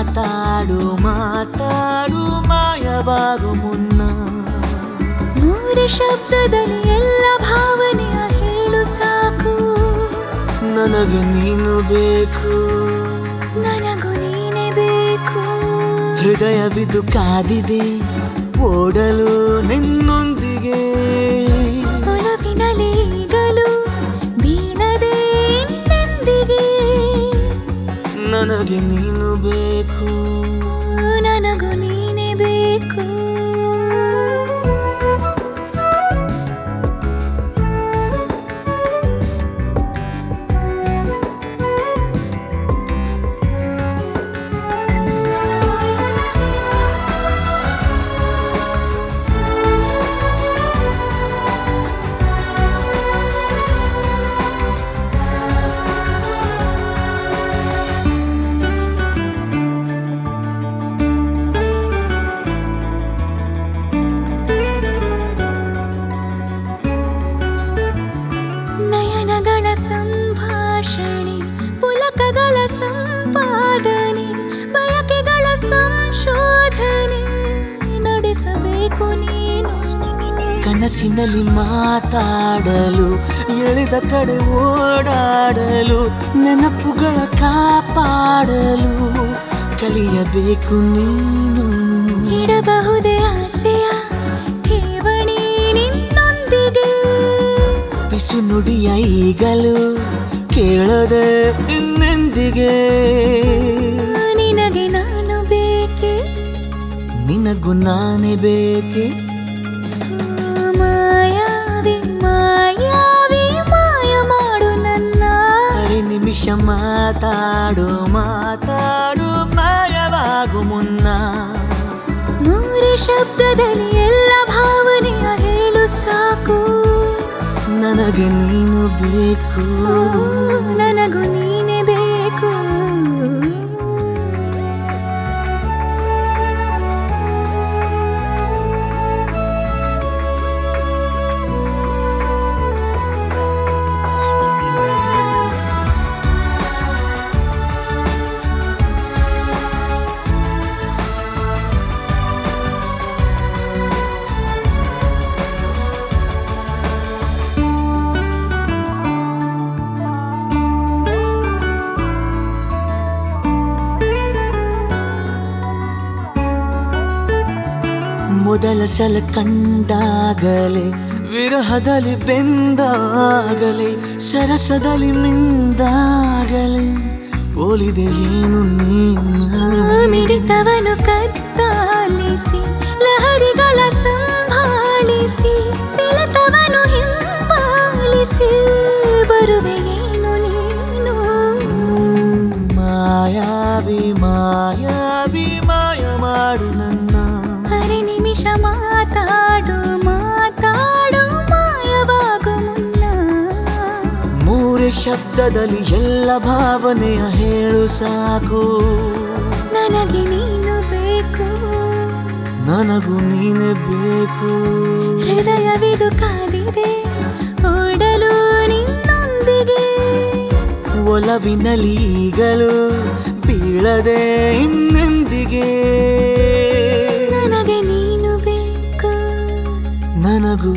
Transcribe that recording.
ಮಾತಾಡು ಮಾತಾಡು ಮಾಯವಾಗು ಮುನ್ನ. ನೂರು ಶಬ್ದದಲ್ಲಿ ಎಲ್ಲ ಭಾವನೆಯ ಹೇಳು ಸಾಕು. ನನಗೆ ನೀನು ಬೇಕು. ನನಗೂ ನೀನೇ ಬೇಕು. ಹೃದಯವಿದು ಕಾದಿದೆ ಓಡಲು ನಿನ್ನೊಂದಿಗೆ. ನೀನು ಬೇಕು ಕನಸಿನಲ್ಲಿ ಮಾತಾಡಲು ಎಳೆದ ಕಡೆ ಓಡಾಡಲು ನೆನಪುಗಳ ಕಾಪಾಡಲು ಕಲಿಯಬೇಕು ನೀನು. ಇಡಬಹುದೇ ಆಸೆಯ ಠೇವಣಿ ನಿನ್ನೊಂದಿಗೆ. ಬಿಸು ನುಡಿಯ ಈಗಲೂ ಕೇಳದೆ ಇನ್ನೆಂದಿಗೆ? ನಿನಗೂ ನಾನೇ ಬೇಕೆ? ಮಾಯಾವಿ ಮಾಯಾವಿ ಮಾಯ ಮಾಡು ನನ್ನ. ನಿಮಿಷ ಮಾತಾಡು ಮಾತಾಡು ಮಾಯವಾಗು ಮುನ್ನ. ಮೂರು ಶಬ್ದದಲ್ಲಿ ಎಲ್ಲ ಭಾವನೆಯ ಹೇಳು ಸಾಕು. ನನಗೆ ನೀನು ಬೇಕು. ನನಗೂ ನೀನೇ ಮೊದಲ ಸಲ ಕಂಡಾಗಲೇ ವಿರಹದಲ್ಲಿ ಬೆಂದಾಗಲೇ ಸರಸದಲ್ಲಿ ಮಿಂದಾಗಲೇ ಹೋಲಿದೆ ಏನು ನೀನು? ಮಿಡಿತವನು ಕತ್ತಾಲಿಸಿ ಲಹರಿಗಳ ಸಂಭಾಳಿಸಿ ಸೆಳೆತವನು ಹಿಂಬಾಲಿಸಿ ಬರುವೆ ಏನು ನೀನು? ಮಾಯಾವಿ ಮಾಯಾವಿ ಮಾಯ ಮಾಡು ನನ್ನ ನಿಮಿಷ ಮಾತಾಡು ಮಾತಾಡು ಮಾಯವಾಗು ಮುನ್ನ. ಮೂರು ಶಬ್ದದಲ್ಲಿ ಎಲ್ಲ ಭಾವನೆಯ ಹೇಳು ಸಾಕು. ನನಗೆ ನೀನು ಬೇಕು. ನನಗೂ ನೀನೇ ಬೇಕು. ಹೃದಯವಿದು ಕಾದಿದೆ ಓಡಲು ನಿನ್ನೊಂದಿಗೆ. ಒಲವಿನಲ್ಲಿ ಈಗಲೂ ಬೀಳದೆ ಇನ್ನೆಂದಿಗೆ? ನನಗೂ